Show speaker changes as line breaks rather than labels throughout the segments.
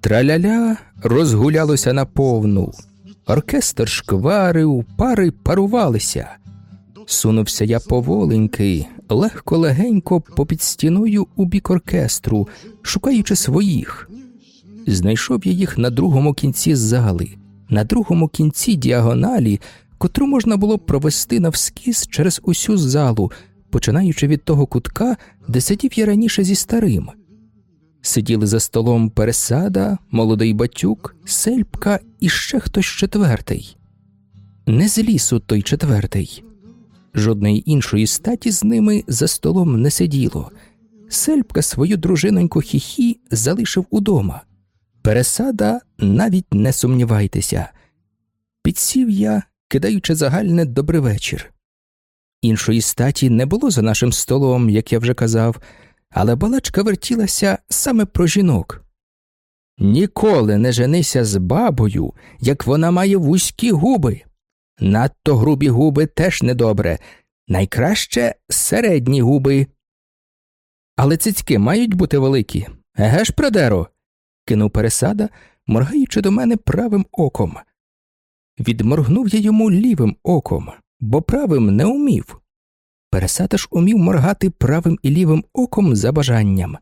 Траляля розгулялося наповну. Оркестр шкварив, пари парувалися. Сунувся я поволеньки, легко легенько попід стіною у бік оркестру, шукаючи своїх. Знайшов я їх на другому кінці зали, на другому кінці діагоналі, котру можна було провести навскіз через усю залу, починаючи від того кутка, де сидів я раніше зі старим. Сиділи за столом пересада, молодий батюк, сельпка і ще хтось четвертий. Не з лісу той четвертий. Жодної іншої статі з ними за столом не сиділо. Сельпка свою дружиноньку хіхі залишив удома. Пересада навіть не сумнівайтеся. Підсів я, кидаючи загальне добрий вечір. Іншої статі не було за нашим столом, як я вже казав, але балачка вертілася саме про жінок. Ніколи не женися з бабою, як вона має вузькі губи. Надто грубі губи теж недобре, найкраще середні губи. Але цицьки мають бути великі. Еге ж, Прадеро? кинув пересада, моргаючи до мене правим оком. Відморгнув я йому лівим оком, бо правим не умів. Пересада ж умів моргати правим і лівим оком за бажанням.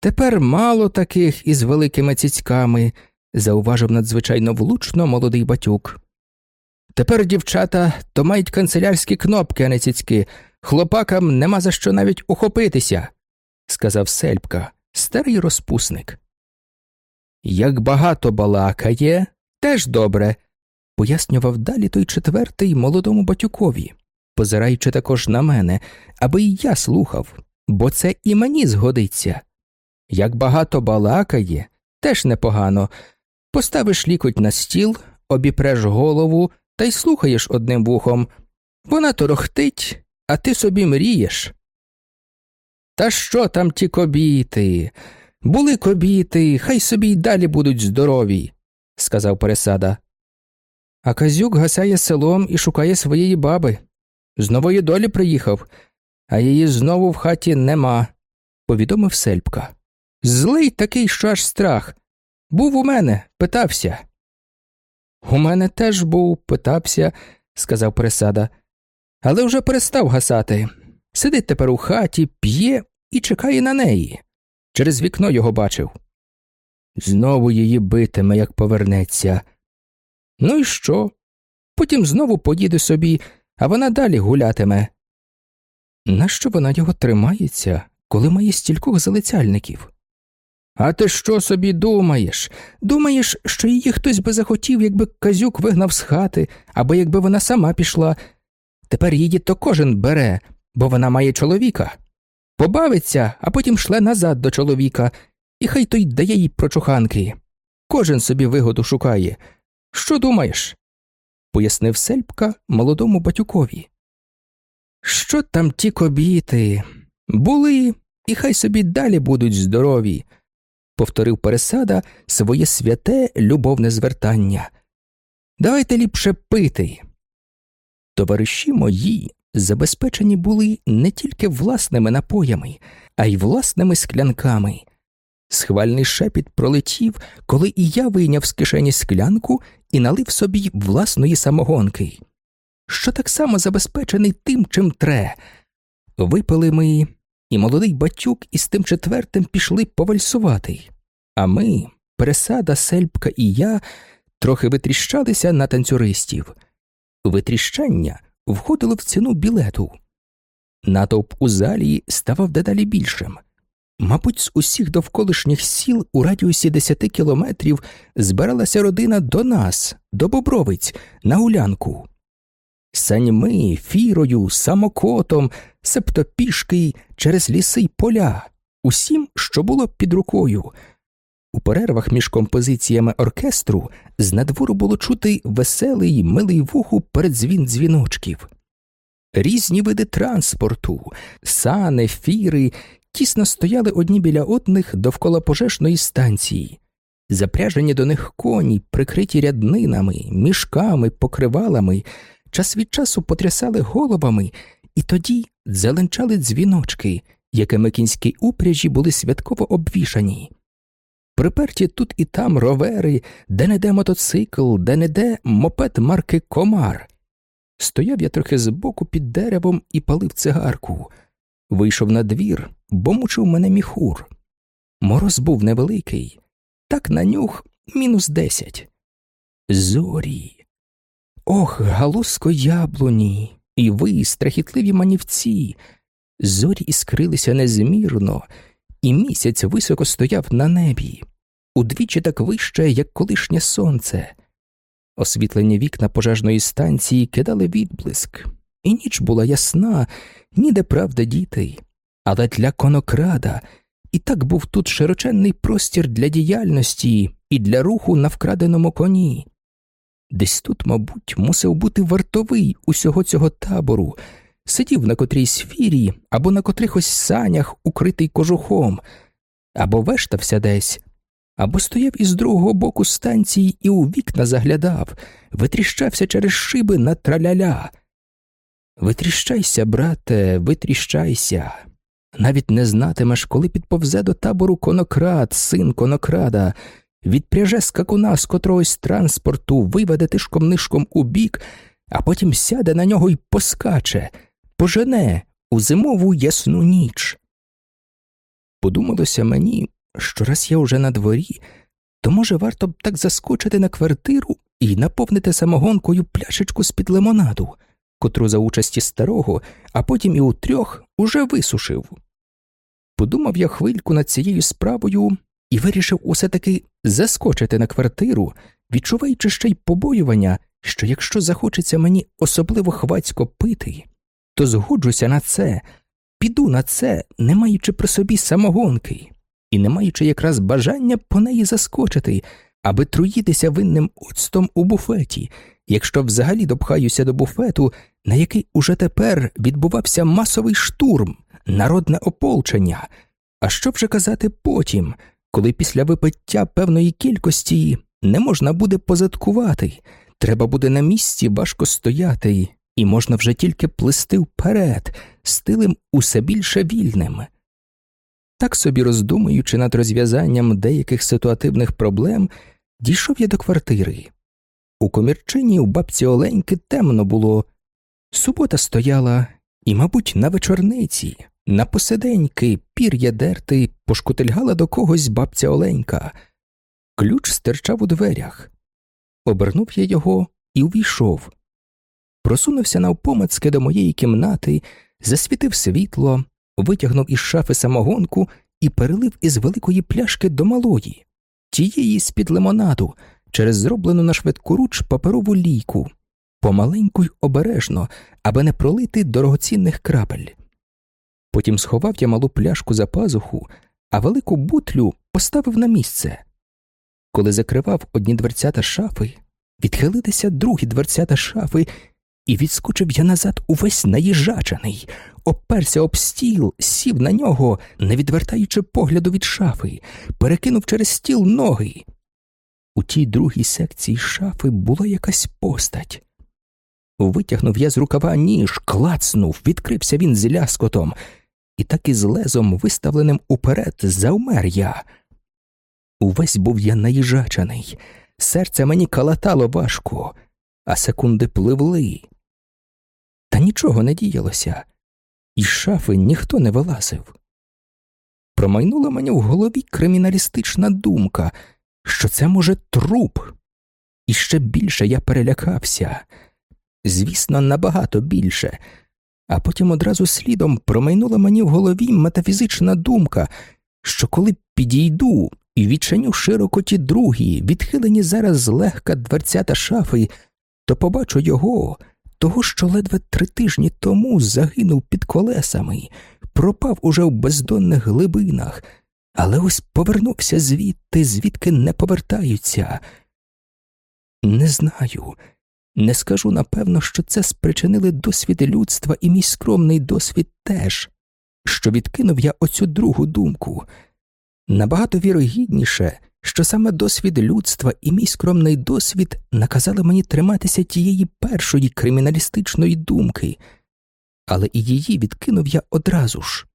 Тепер мало таких із великими цицьками, зауважив надзвичайно влучно молодий батюк. Тепер дівчата то мають канцелярські кнопки, а не цицьки. Хлопакам нема за що навіть ухопитися, сказав сельпка, старий розпусник. Як багато балакає, теж добре, пояснював далі той четвертий молодому батюкові, позираючи також на мене, аби і я слухав, бо це і мені згодиться. Як багато балакає, теж непогано. Поставиш лікоть на стіл, обіпреш голову та й слухаєш одним вухом. Вона торохтить, а ти собі мрієш. Та що там ті кобіти? Були кобіти, хай собі й далі будуть здорові, сказав пересада. А казюк гасяє селом і шукає своєї баби. З нової долі приїхав, а її знову в хаті нема, повідомив сельпка. Злий такий, що аж страх. Був у мене, питався. У мене теж був, питався, сказав пересада, але вже перестав гасати. Сидить тепер у хаті, п'є і чекає на неї. Через вікно його бачив. Знову її битиме, як повернеться. Ну і що? Потім знову поїде собі, а вона далі гулятиме. Нащо вона його тримається, коли має стількох залицяльників? А ти що собі думаєш? Думаєш, що її хтось би захотів, якби казюк вигнав з хати, або якби вона сама пішла. Тепер її то кожен бере, бо вона має чоловіка. Побавиться, а потім шле назад до чоловіка, і хай той дає їй прочуханки. Кожен собі вигоду шукає. Що думаєш? пояснив сельпка молодому батюкові. Що там ті кобіти? Були, і хай собі далі будуть здорові, повторив пересада своє святе любовне звертання. Давайте ліпше пити. Товариші мої забезпечені були не тільки власними напоями, а й власними склянками. Схвальний шепіт пролетів, коли і я вийняв з кишені склянку і налив собі власної самогонки, що так само забезпечений тим, чим тре. Випили ми, і молодий батюк із тим четвертим пішли повальсувати. А ми, пересада, сельпка і я, трохи витріщалися на танцюристів. Витріщання входило в ціну білету. Натовп у залі ставав дедалі більшим. Мабуть, з усіх довколишніх сіл у радіусі 10 кілометрів збиралася родина до нас, до Бобровиць, на гулянку. Саньми, фірою, самокотом, себто пішки через ліси й поля, усім, що було під рукою. У перервах між композиціями оркестру з надвору було чути веселий, милий вуху передзвін дзвіночків. Різні види транспорту, сани, фіри тісно стояли одні біля одних довкола пожежної станції, запряжені до них коні, прикриті ряднинами, мішками, покривалами, час від часу потрясали головами, і тоді зеленчали дзвіночки, якими кінські упряжі були святково обвішані. Приперті тут і там ровери, де не де мотоцикл, де не де мопед марки Комар. Стояв я трохи збоку під деревом і палив цигарку. Вийшов на двір, бо мучив мене міхур. Мороз був невеликий, так на нюх мінус десять. Зорі. Ох, галузко яблуні, і ви, страхітливі манівці. Зорі іскрилися незмірно, і місяць високо стояв на небі, удвічі так вище, як колишнє сонце. Освітлені вікна пожежної станції кидали відблиск, і ніч була ясна, ніде правда дітей, але для конокрада і так був тут широченний простір для діяльності і для руху на вкраденому коні. Десь тут, мабуть, мусив бути вартовий усього цього табору, сидів на котрійсь фірі або на котрихось санях, укритий кожухом, або вештався десь, або стояв із другого боку станції і у вікна заглядав, витріщався через шиби на траляля. Витріщайся, брате, витріщайся. Навіть не знатимеш, коли підповзе до табору конокрад, син конокрада, відпряже скакуна з котрогось транспорту, виведе тишком нишком у бік, а потім сяде на нього й поскаче, пожене у зимову ясну ніч. Подумалося мені, що раз я уже на дворі, то, може, варто б так заскочити на квартиру і наповнити самогонкою пляшечку з під лимонаду, котру за участі старого, а потім і у трьох уже висушив. Подумав я хвильку над цією справою і вирішив усе таки заскочити на квартиру, відчуваючи ще й побоювання, що якщо захочеться мені особливо хвацько пити, то згоджуся на це, піду на це, не маючи при собі самогонки, і не маючи якраз бажання по неї заскочити, аби труїтися винним оцтом у буфеті, якщо взагалі допхаюся до буфету, на який уже тепер відбувався масовий штурм, народне ополчення. А що вже казати потім, коли після випиття певної кількості не можна буде позадкувати, треба буде на місці важко стояти, і можна вже тільки плисти вперед, стилем усе більше вільним. Так собі роздумуючи над розв'язанням деяких ситуативних проблем, дійшов я до квартири. У комірчині у бабці Оленьки темно було. Субота стояла, і, мабуть, на вечорниці, на посиденьки, пір'я дерти, пошкутильгала до когось бабця Оленька. Ключ стирчав у дверях. Обернув я його і увійшов. Просунувся навпомацьки до моєї кімнати, засвітив світло, витягнув із шафи самогонку і перелив із великої пляшки до малої, тієї з під лимонаду, через зроблену на швидкоруч паперову лійку, помаленьку й обережно, аби не пролити дорогоцінних крапель. Потім сховав я малу пляшку за пазуху, а велику бутлю поставив на місце. Коли закривав одні дверцята шафи, відхилилися другі дверцята шафи, і відскочив я назад увесь наїжачаний, оперся об стіл, сів на нього, не відвертаючи погляду від шафи, перекинув через стіл ноги. У тій другій секції шафи була якась постать. Витягнув я з рукава ніж, клацнув, відкрився він з ляскотом, і так із лезом, виставленим уперед, завмер я. Увесь був я наїжачаний, серце мені калатало важко, а секунди пливли. Та нічого не діялося, із шафи ніхто не вилазив. Промайнула мені в голові криміналістична думка, що це, може, труп, і ще більше я перелякався. Звісно, набагато більше, а потім одразу слідом промайнула мені в голові метафізична думка, що коли підійду і відчиню широко ті другі, відхилені зараз злегка дверцята шафи, то побачу його, того, що ледве три тижні тому загинув під колесами, пропав уже в бездонних глибинах, але ось повернувся звідти, звідки не повертаються. Не знаю, не скажу напевно, що це спричинили досвід людства і мій скромний досвід теж, що відкинув я оцю другу думку. Набагато вірогідніше, що саме досвід людства і мій скромний досвід наказали мені триматися тієї першої криміналістичної думки, але і її відкинув я одразу ж.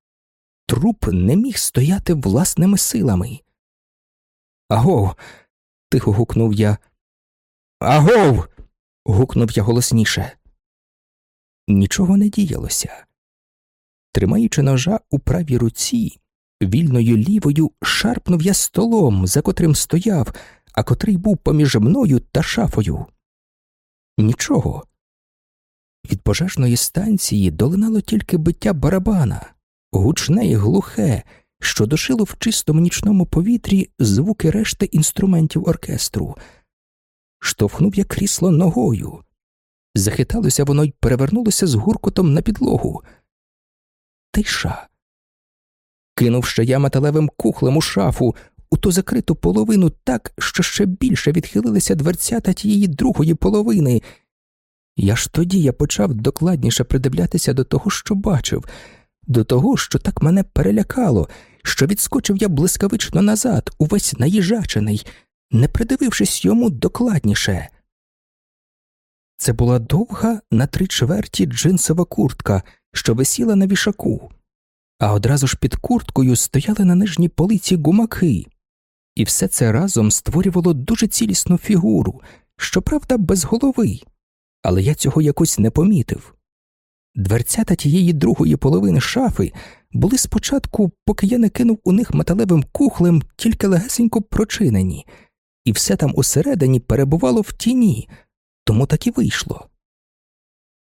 Труп не міг стояти власними силами. Агов. тихо гукнув я. Агов. гукнув я голосніше. Нічого не діялося. Тримаючи ножа у правій руці, вільною лівою шарпнув я столом, за котрим стояв, а котрий був поміж мною та шафою. Нічого. Від пожежної станції долинало тільки биття барабана, гучне і глухе, що дошило в чистому нічному повітрі звуки решти інструментів оркестру. Штовхнув я крісло ногою. Захиталося воно й перевернулося з гуркотом на підлогу. Тиша. Кинувши я металевим кухлем у шафу, у ту закриту половину так, що ще більше відхилилися дверцята тієї другої половини. Я ж тоді я почав докладніше придивлятися до того, що бачив, до того, що так мене перелякало, що відскочив я блискавично назад, увесь наїжачений, не придивившись йому докладніше. Це була довга на три чверті джинсова куртка, що висіла на вішаку, а одразу ж під курткою стояли на нижній полиці гумаки, і все це разом створювало дуже цілісну фігуру, щоправда, без голови, але я цього якось не помітив. Дверцята тієї другої половини шафи були спочатку, поки я не кинув у них металевим кухлем, тільки легесенько прочинені, і все там усередині перебувало в тіні, тому так і вийшло.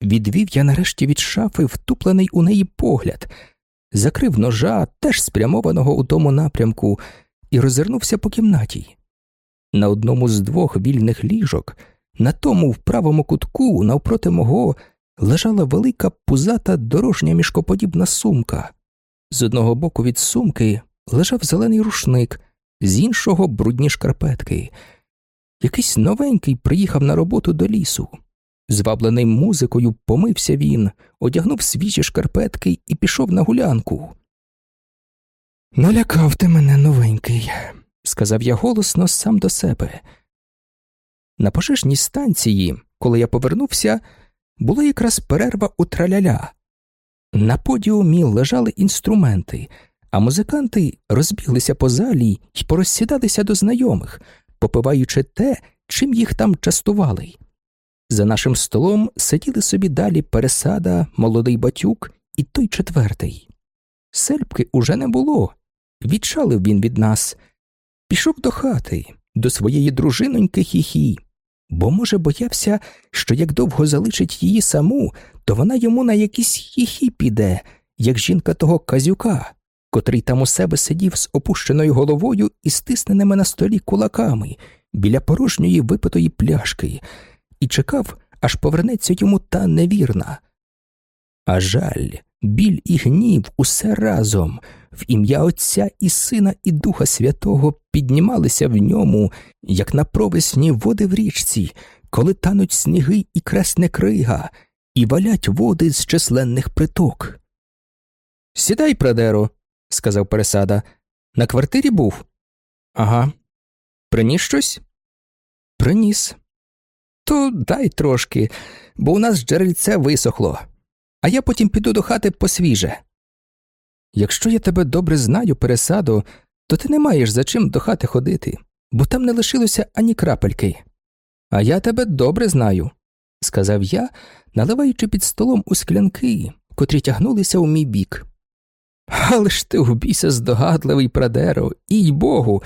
Відвів я нарешті від шафи втуплений у неї погляд, закрив ножа, теж спрямованого у тому напрямку, і розвернувся по кімнаті. На одному з двох вільних ліжок, на тому в правому кутку, навпроти мого, лежала велика пузата дорожня мішкоподібна сумка. З одного боку від сумки лежав зелений рушник, з іншого брудні шкарпетки. Якийсь новенький приїхав на роботу до лісу. Зваблений музикою, помився він, одягнув свіжі шкарпетки і пішов на гулянку. Налякав ти мене новенький, сказав я голосно сам до себе. На пожежній станції, коли я повернувся, була якраз перерва у траляля. На подіумі лежали інструменти, а музиканти розбіглися по залі й порозсідалися до знайомих, попиваючи те, чим їх там частували. За нашим столом сиділи собі далі пересада, молодий батюк і той четвертий. Сельпки уже не було. Відчалив він від нас, пішов до хати, до своєї дружиноньки хіхі, бо, може, боявся, що як довго залишить її саму, то вона йому на якісь хіхі піде, як жінка того казюка, котрий там у себе сидів з опущеною головою і стисненими на столі кулаками біля порожньої випитої пляшки, і чекав, аж повернеться йому та невірна. А жаль, біль і гнів усе разом, в ім'я Отця і Сина, і Духа Святого піднімалися в ньому, як на провесні води в річці, коли тануть сніги і кресне крига, і валять води з численних приток. Сідай, Прадеро, сказав пересада. На квартирі був? Ага. Приніс щось? Приніс. То дай трошки, бо у нас джерельце висохло, а я потім піду до хати посвіже. Якщо я тебе добре знаю, пересаду, то ти не маєш за чим до хати ходити, бо там не лишилося ані крапельки. А я тебе добре знаю, сказав я, наливаючи під столом у склянки, котрі тягнулися у мій бік. Але ж ти убійся здогадливий прадеро, і богу.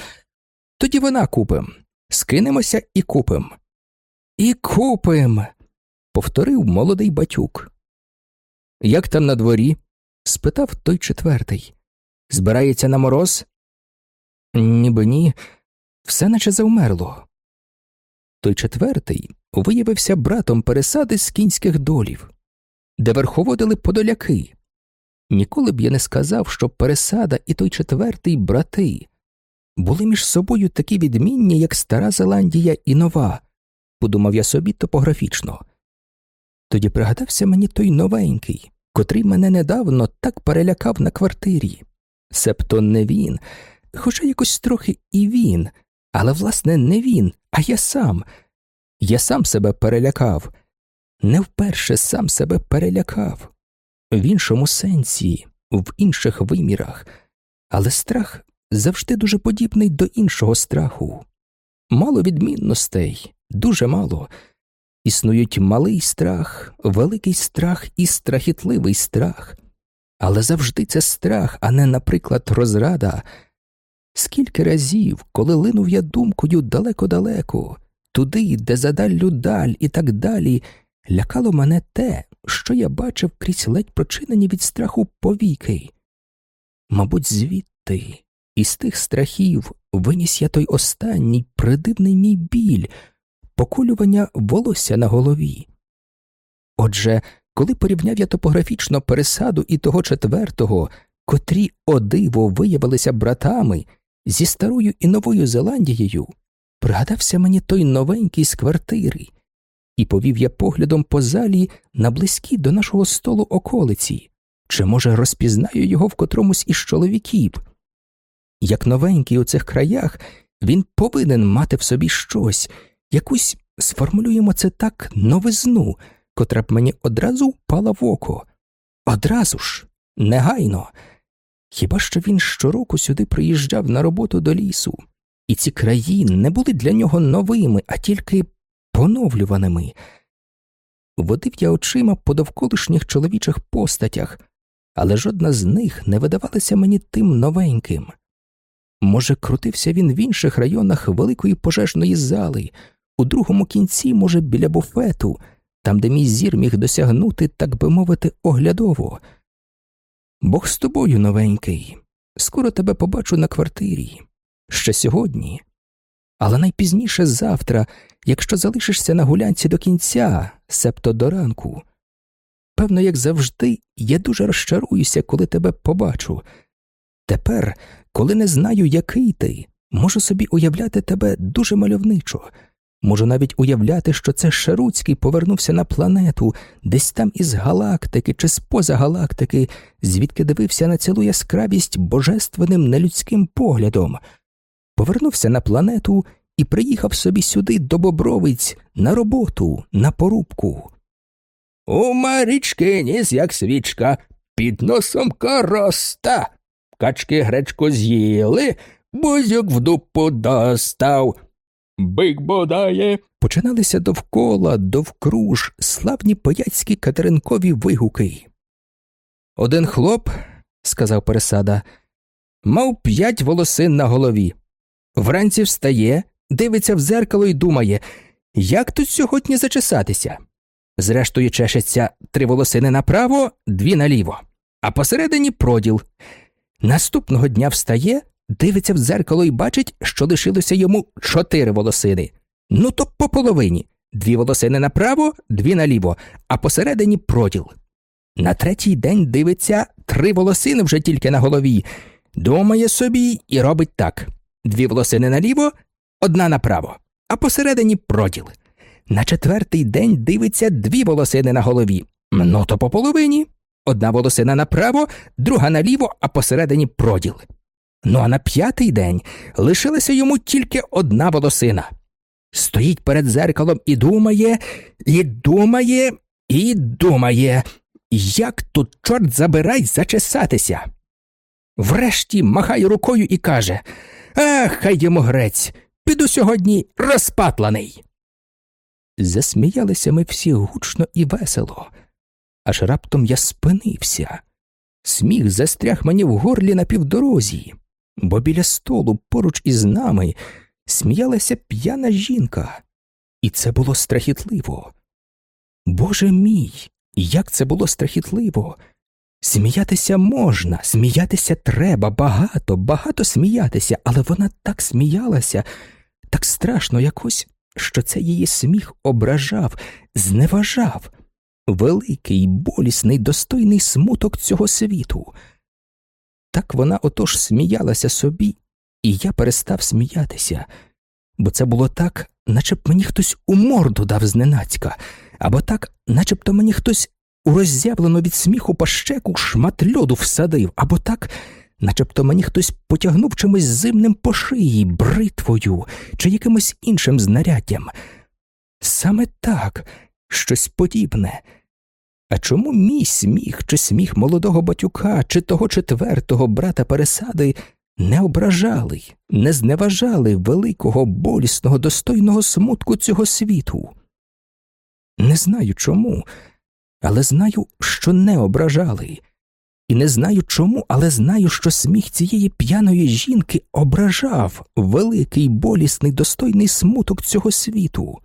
Тоді вона купим. Скинемося і купим. І купим. повторив молодий батюк. Як там на дворі? спитав той четвертий. Збирається на мороз? Ніби ні, все наче завмерло. Той четвертий виявився братом пересади з кінських долів, де верховодили подоляки. Ніколи б я не сказав, що пересада і той четвертий брати були між собою такі відмінні, як Стара Зеландія і Нова, подумав я собі топографічно. Тоді пригадався мені той новенький, котрий мене недавно так перелякав на квартирі. Себто не він, хоча якось трохи і він, але, власне, не він, а я сам. Я сам себе перелякав, не вперше сам себе перелякав, в іншому сенсі, в інших вимірах, але страх завжди дуже подібний до іншого страху. Мало відмінностей, дуже мало. Існують малий страх, великий страх і страхітливий страх, але завжди це страх, а не, наприклад, розрада. Скільки разів, коли линув я думкою далеко-далеко, туди, де задаллю даль і так далі, лякало мене те, що я бачив крізь ледь прочинені від страху повіки. Мабуть, звідти, із тих страхів, виніс я той останній придивний мій біль, поколювання волосся на голові. Отже, коли порівняв я топографічно пересаду і того четвертого, котрі о диво виявилися братами зі старою і новою Зеландією, пригадався мені той новенький з квартири, і повів я поглядом по залі на близькі до нашого столу околиці, чи, може, розпізнаю його в котромусь із чоловіків. Як новенький у цих краях, він повинен мати в собі щось, якусь сформулюємо це так новизну, котра б мені одразу впала в око. Одразу ж, негайно. Хіба що він щороку сюди приїжджав на роботу до лісу, і ці краї не були для нього новими, а тільки поновлюваними. Водив я очима по довколишніх чоловічих постатях, але жодна з них не видавалася мені тим новеньким. Може, крутився він в інших районах великої пожежної зали, у другому кінці, може, біля буфету, там, де мій зір міг досягнути, так би мовити, оглядово. Бог з тобою, новенький, скоро тебе побачу на квартирі, ще сьогодні, але найпізніше завтра, якщо залишишся на гулянці до кінця, себто до ранку. Певно, як завжди, я дуже розчаруюся, коли тебе побачу. Тепер, коли не знаю, який ти, можу собі уявляти тебе дуже мальовничо. Можу навіть уявляти, що це Шаруцький повернувся на планету, десь там із галактики чи з поза галактики, звідки дивився на цілу яскравість божественним нелюдським поглядом, повернувся на планету і приїхав собі сюди до Бобровиць на роботу, на порубку. У Марічки ніс, як свічка, під носом короста. Качки гречку з'їли, бузюк в дупу достав. Бик бодає. Починалися довкола, довкруж, славні паяцькі катеринкові вигуки. Один хлоп, сказав пересада, мав п'ять волосин на голові. Вранці встає, дивиться в зеркало і думає, як тут сьогодні зачесатися. Зрештою, чешеться три волосини направо, дві наліво, а посередині проділ. Наступного дня встає, дивиться в дзеркало і бачить, що лишилося йому чотири волосини. Ну то по половині дві волосини направо, дві наліво, а посередині проділ. На третій день дивиться три волосини вже тільки на голові, думає собі і робить так дві волосини наліво, одна направо, а посередині проділ. На четвертий день дивиться дві волосини на голові. Ну то по половині. Одна волосина направо, друга наліво, а посередині проділ. Ну а на п'ятий день лишилася йому тільки одна волосина. Стоїть перед зеркалом і думає, і думає, і думає, як тут, чорт забирай, зачесатися. Врешті махає рукою і каже Ах, хай йому грець, піду сьогодні розпатланий. Засміялися ми всі гучно і весело, аж раптом я спинився. Сміх застряг мені в горлі на півдорозі, бо біля столу поруч із нами сміялася п'яна жінка, і це було страхітливо. Боже мій, як це було страхітливо! Сміятися можна, сміятися треба, багато, багато сміятися, але вона так сміялася, так страшно якось що це її сміх ображав, зневажав, великий, болісний, достойний смуток цього світу. Так вона отож сміялася собі, і я перестав сміятися, бо це було так, наче б мені хтось у морду дав зненацька, або так, начебто мені хтось у роззявлену від сміху пащеку шмат льоду всадив, або так, начебто мені хтось потягнув чимось зимним по шиї, бритвою чи якимось іншим знаряддям. Саме так, щось подібне. А чому мій сміх, чи сміх молодого батюка, чи того четвертого брата пересади не ображали, не зневажали великого, болісного, достойного смутку цього світу? Не знаю чому, але знаю, що не ображали. І не знаю чому, але знаю, що сміх цієї п'яної жінки ображав великий, болісний, достойний смуток цього світу.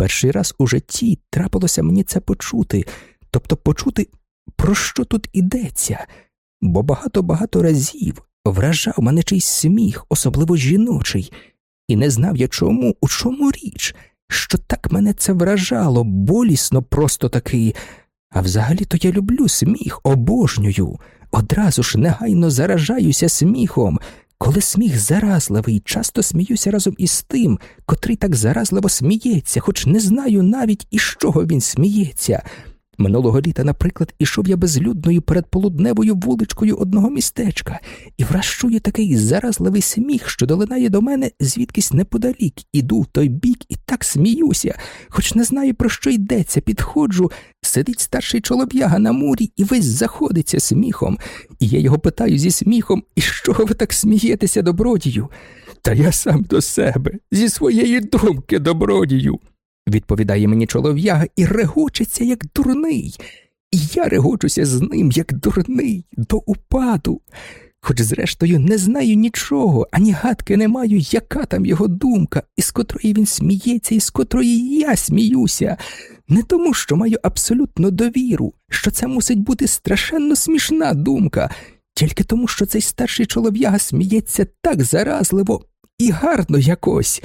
Перший раз у житті трапилося мені це почути, тобто почути, про що тут ідеться, бо багато-багато разів вражав мене чийсь сміх, особливо жіночий, і не знав я чому, у чому річ, що так мене це вражало, болісно просто таки. А взагалі-то я люблю сміх, обожнюю, одразу ж негайно заражаюся сміхом. Коли сміх заразливий, часто сміюся разом із тим, котрий так заразливо сміється, хоч не знаю навіть із чого він сміється. Минулого літа, наприклад, ішов я безлюдною передполудневою вуличкою одного містечка і враз чую такий заразливий сміх, що долинає до мене звідкись неподалік, іду в той бік і так сміюся, хоч не знаю, про що йдеться, підходжу, сидить старший чолов'яга на мурі і весь заходиться сміхом, і я його питаю зі сміхом, і чого ви так смієтеся, добродію? Та я сам до себе, зі своєї думки, добродію відповідає мені чолов'яга і регочеться, як дурний, і я регочуся з ним, як дурний, до упаду. Хоч, зрештою, не знаю нічого, ані гадки не маю, яка там його думка, із котрої він сміється, і з котрої я сміюся, не тому, що маю абсолютно довіру, що це мусить бути страшенно смішна думка, тільки тому, що цей старший чолов'яга сміється так заразливо і гарно якось.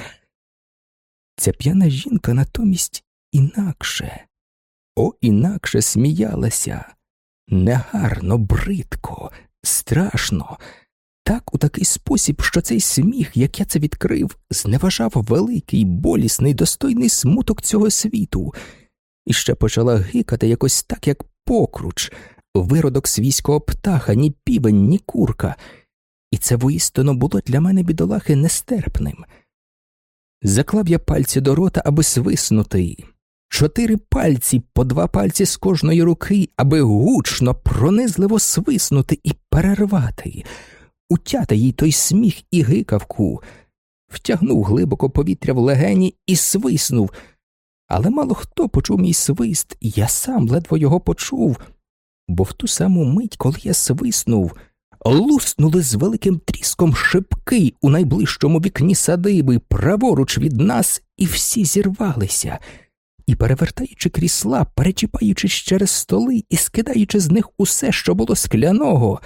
Ця п'яна жінка натомість інакше, о, інакше сміялася, негарно, бридко, страшно, так у такий спосіб, що цей сміх, як я це відкрив, зневажав великий, болісний, достойний смуток цього світу, і ще почала гикати якось так, як покруч, виродок свійського птаха, ні півень, ні курка, і це воістину було для мене бідолахи нестерпним. Заклав я пальці до рота, аби свиснути. Чотири пальці по два пальці з кожної руки, аби гучно, пронизливо свиснути і перервати, утяти їй той сміх і гикавку, втягнув глибоко повітря в легені і свиснув. Але мало хто почув мій свист, я сам ледве його почув, бо в ту саму мить, коли я свиснув, луснули з великим тріском шипки у найближчому вікні садиби, праворуч від нас, і всі зірвалися, і, перевертаючи крісла, перечіпаючись через столи і скидаючи з них усе, що було скляного,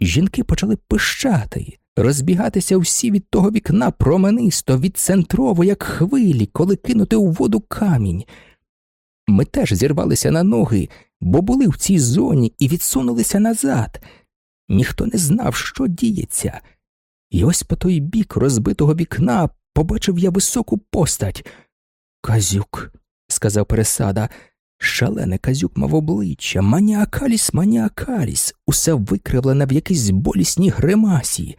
жінки почали пищати. Розбігатися всі від того вікна променисто, відцентрово, як хвилі, коли кинути у воду камінь. Ми теж зірвалися на ноги, бо були в цій зоні і відсунулися назад ніхто не знав, що діється, і ось по той бік розбитого вікна побачив я високу постать. Казюк, сказав пересада, шалене казюк мав обличчя, маніакаліс, маніакаліс, усе викривлене в якійсь болісній гримасі.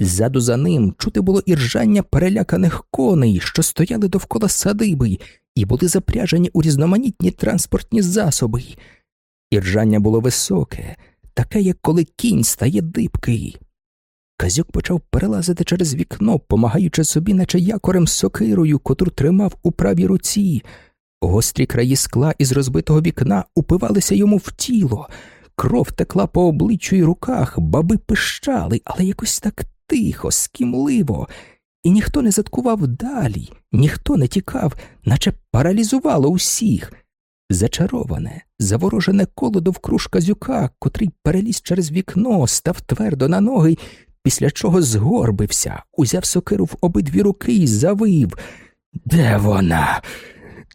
Ззаду за ним чути було іржання переляканих коней, що стояли довкола садиби, і були запряжені у різноманітні транспортні засоби. Іржання було високе, таке, як коли кінь стає дибкий. Казюк почав перелазити через вікно, помагаючи собі, наче якорем сокирою, котру тримав у правій руці. Гострі краї скла із розбитого вікна упивалися йому в тіло, кров текла по обличчю й руках, баби пищали, але якось так тихо, скімливо, і ніхто не заткував далі, ніхто не тікав, наче паралізувало усіх. Зачароване, заворожене коло довкруж казюка, котрий переліз через вікно, став твердо на ноги, після чого згорбився, узяв сокиру в обидві руки і завив. Де вона?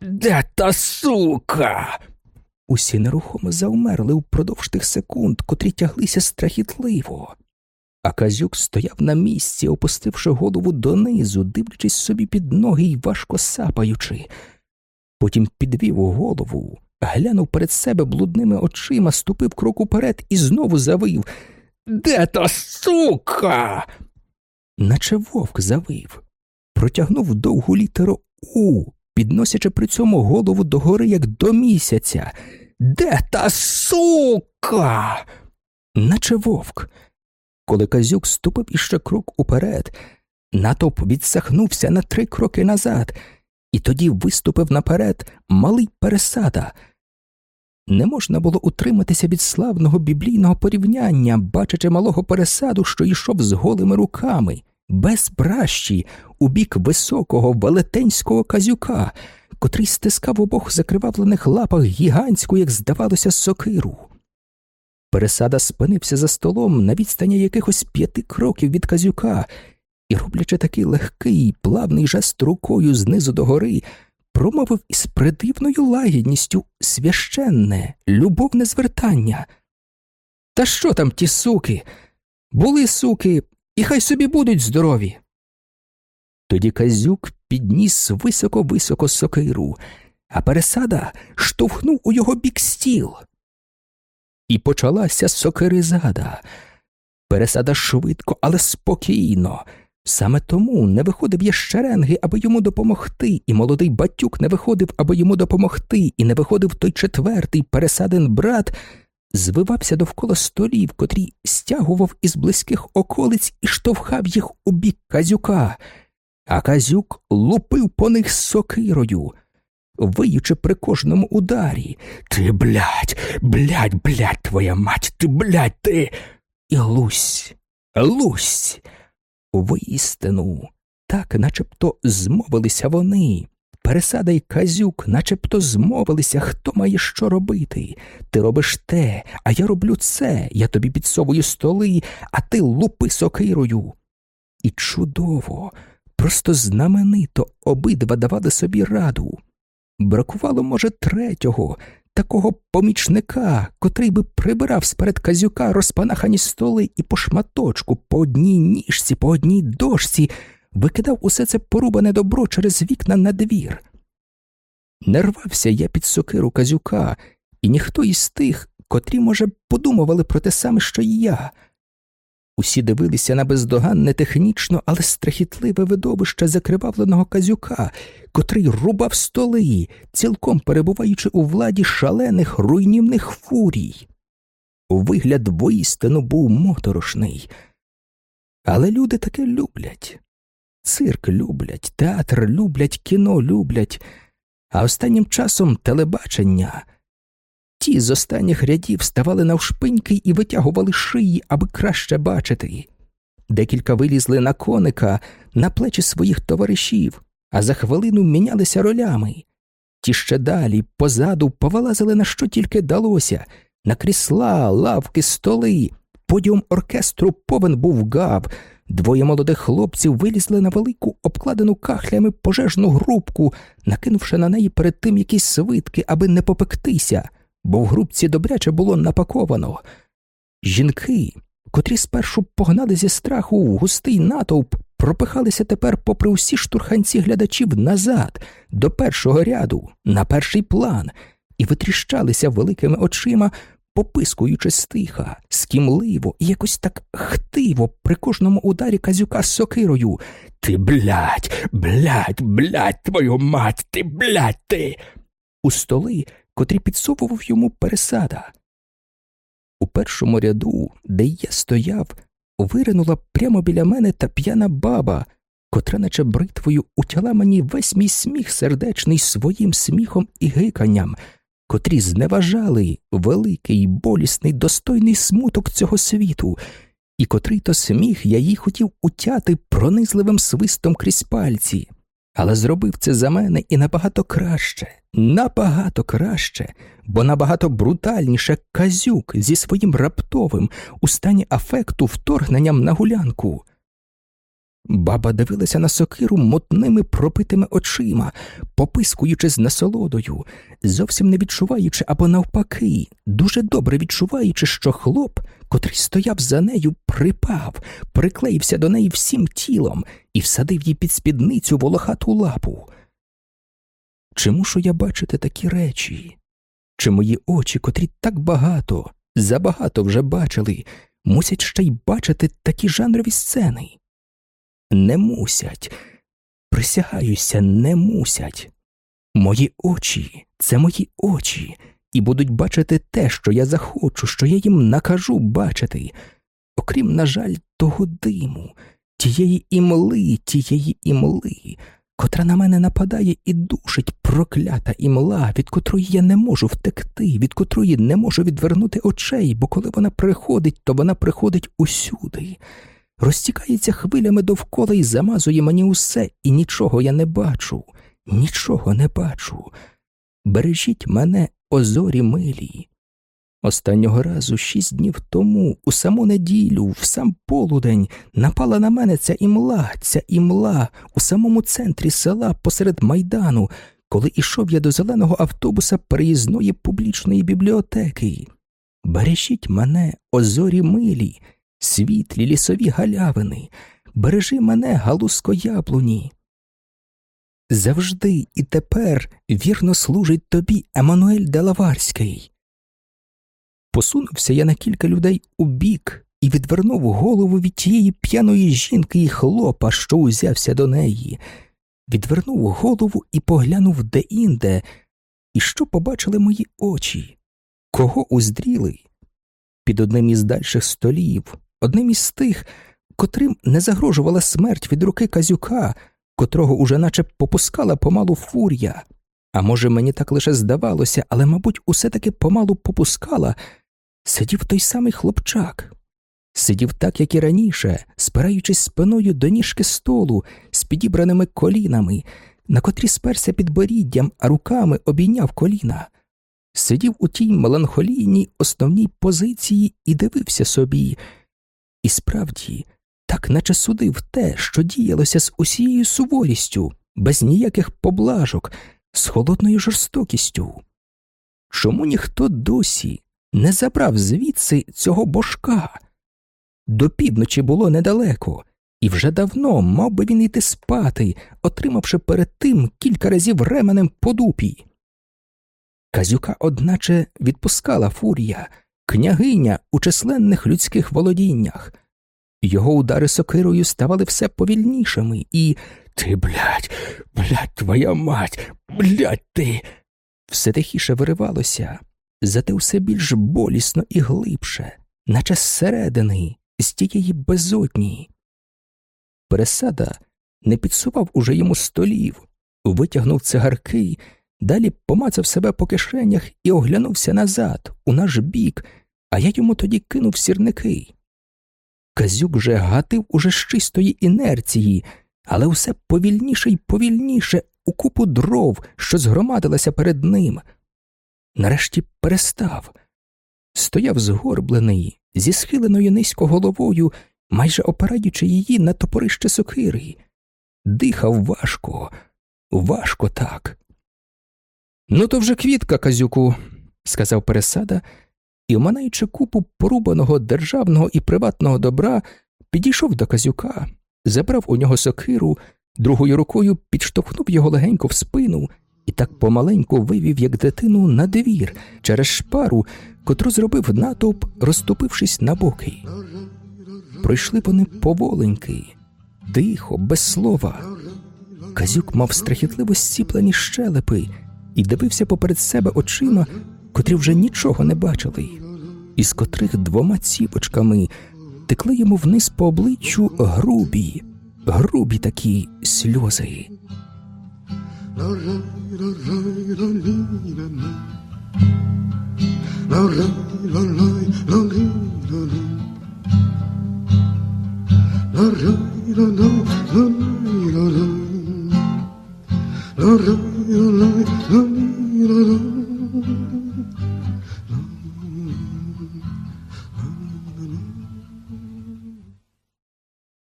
Де та сука? Усі нерухомо завмерли впродовж тих секунд, котрі тяглися страхітливо. А Казюк стояв на місці, опустивши голову донизу, дивлячись собі під ноги й важко сапаючи. Потім підвів голову, глянув перед себе блудними очима, ступив крок уперед і знову завив Де та сука? Наче вовк завив, протягнув довгу літеру У, підносячи при цьому голову догори, як до місяця. Де та сука? Наче вовк. Коли Казюк ступив іще крок уперед, натовп відсахнувся на три кроки назад, і тоді виступив наперед малий пересада. Не можна було утриматися від славного біблійного порівняння, бачачи малого пересаду, що йшов з голими руками, без бращі, у бік високого велетенського казюка, котрий стискав обох закривавлених лапах гігантську, як здавалося, сокиру. Пересада спинився за столом на відстані якихось п'яти кроків від казюка і, роблячи такий легкий, плавний жест рукою знизу до гори, промовив із придивною лагідністю священне, любовне звертання. Та що там ті суки? Були суки, і хай собі будуть здорові. Тоді Казюк підніс високо-високо сокиру, а пересада штовхнув у його бік стіл. І почалася сокиризада. Пересада швидко, але спокійно. Саме тому не виходив Ящеренги, аби йому допомогти, і молодий батюк не виходив, аби йому допомогти, і не виходив той четвертий пересадин брат, звивався довкола столів, котрі стягував із близьких околиць і штовхав їх у бік казюка, а казюк лупив по них сокирою виючи при кожному ударі. Ти, блядь, блядь, блядь, твоя мать, ти, блядь, ти. І Лусь, Лусь. Воістину, так начебто змовилися вони. Пересада й казюк, начебто змовилися, хто має що робити. Ти робиш те, а я роблю це, я тобі підсовую столи, а ти лупи сокирою. І чудово, просто знаменито обидва давали собі раду. Бракувало, може, третього, такого помічника, котрий би прибирав сперед казюка розпанахані столи і по шматочку, по одній ніжці, по одній дошці, викидав усе це порубане добро через вікна на двір. Не рвався я під сокиру казюка, і ніхто із тих, котрі, може, подумували про те саме, що й я. Усі дивилися на бездоганне технічно, але страхітливе видовище закривавленого казюка, котрий рубав столи, цілком перебуваючи у владі шалених руйнівних фурій. Вигляд воістину був моторошний. Але люди таке люблять. Цирк люблять, театр люблять, кіно люблять, а останнім часом телебачення. Ті з останніх рядів ставали навшпиньки і витягували шиї, аби краще бачити. Декілька вилізли на коника, на плечі своїх товаришів, а за хвилину мінялися ролями. Ті ще далі, позаду, повилазили на що тільки далося на крісла, лавки, столи. Подіум оркестру повен був гав. Двоє молодих хлопців вилізли на велику, обкладену кахлями пожежну грубку, накинувши на неї перед тим якісь свитки, аби не попектися бо в грубці добряче було напаковано. Жінки, котрі спершу погнали зі страху в густий натовп, пропихалися тепер, попри усі штурханці глядачів назад, до першого ряду, на перший план, і витріщалися великими очима, попискуючи стиха, скімливо і якось так хтиво при кожному ударі казюка з сокирою. Ти, блядь, блядь, блядь, твою мать, ти, блядь, ти. У столи котрі підсовував йому пересада. У першому ряду, де я стояв, виринула прямо біля мене та п'яна баба, котра, наче бритвою, утяла мені весь мій сміх сердечний своїм сміхом і гиканням, котрі зневажали великий, болісний, достойний смуток цього світу, і котрий то сміх я їй хотів утяти пронизливим свистом крізь пальці але зробив це за мене і набагато краще, набагато краще, бо набагато брутальніше казюк зі своїм раптовим у стані афекту вторгненням на гулянку. Баба дивилася на сокиру мотними пропитими очима, попискуючи з насолодою, зовсім не відчуваючи або навпаки, дуже добре відчуваючи, що хлоп, котрий стояв за нею, припав, приклеївся до неї всім тілом і всадив їй під спідницю волохату лапу. Чи мушу я бачити такі речі? Чи мої очі, котрі так багато, забагато вже бачили, мусять ще й бачити такі жанрові сцени? Не мусять, присягаюся, не мусять. Мої очі це мої очі, і будуть бачити те, що я захочу, що я їм накажу бачити, окрім, на жаль, того диму, тієї імли, тієї імли, котра на мене нападає і душить проклята імла, від котрої я не можу втекти, від котрої не можу відвернути очей, бо коли вона приходить, то вона приходить усюди розтікається хвилями довкола і замазує мені усе, і нічого я не бачу, нічого не бачу. Бережіть мене, озорі милі. Останнього разу, шість днів тому, у саму неділю, в сам полудень, напала на мене ця імла, ця імла у самому центрі села посеред майдану, коли ішов я до зеленого автобуса переїзної публічної бібліотеки. Бережіть мене, озорі милі, світлі лісові галявини, бережи мене, галузко яблуні. Завжди і тепер вірно служить тобі Еммануель Делаварський. Посунувся я на кілька людей у бік і відвернув голову від тієї п'яної жінки і хлопа, що узявся до неї, відвернув голову і поглянув де-інде, і що побачили мої очі, кого уздріли. Під одним із дальших столів одним із тих, котрим не загрожувала смерть від руки казюка, котрого уже наче попускала помалу фурія. А може, мені так лише здавалося, але, мабуть, усе таки помалу попускала, сидів той самий хлопчак. Сидів так, як і раніше, спираючись спиною до ніжки столу з підібраними колінами, на котрі сперся під боріддям, а руками обійняв коліна. Сидів у тій меланхолійній основній позиції і дивився собі, і справді, так наче судив те, що діялося з усією суворістю, без ніяких поблажок, з холодною жорстокістю. Чому ніхто досі не забрав звідси цього божка? До півночі було недалеко, і вже давно мав би він йти спати, отримавши перед тим кілька разів ременем по дупі. Казюка, одначе, відпускала фурія княгиня у численних людських володіннях. Його удари сокирою ставали все повільнішими, і ти, блядь, блядь, твоя мать, блядь, ти. Все тихіше виривалося, зате все більш болісно і глибше, наче зсередини, з тієї безодні. Пересада не підсував уже йому столів, витягнув цигарки Далі помацав себе по кишенях і оглянувся назад, у наш бік, а я йому тоді кинув сірники. Казюк же гатив уже з чистої інерції, але усе повільніше й повільніше у купу дров, що згромадилася перед ним. Нарешті перестав. Стояв згорблений, зі схиленою низько головою, майже опираючи її на топорище сокири. Дихав важко, важко так. Ну, то вже квітка, казюку, сказав пересада, і, оминаючи купу порубаного державного і приватного добра, підійшов до казюка, забрав у нього сокиру, другою рукою підштовхнув його легенько в спину і так помаленьку вивів, як дитину, на двір через шпару, котру зробив натовп, розступившись на боки. Пройшли вони поволеньки, тихо, без слова. Казюк мав страхітливо зціплені щелепи і дивився поперед себе очима, котрі вже нічого не бачили, із котрих двома ціпочками текли йому вниз по обличчю грубі, грубі такі сльози. la la la la la.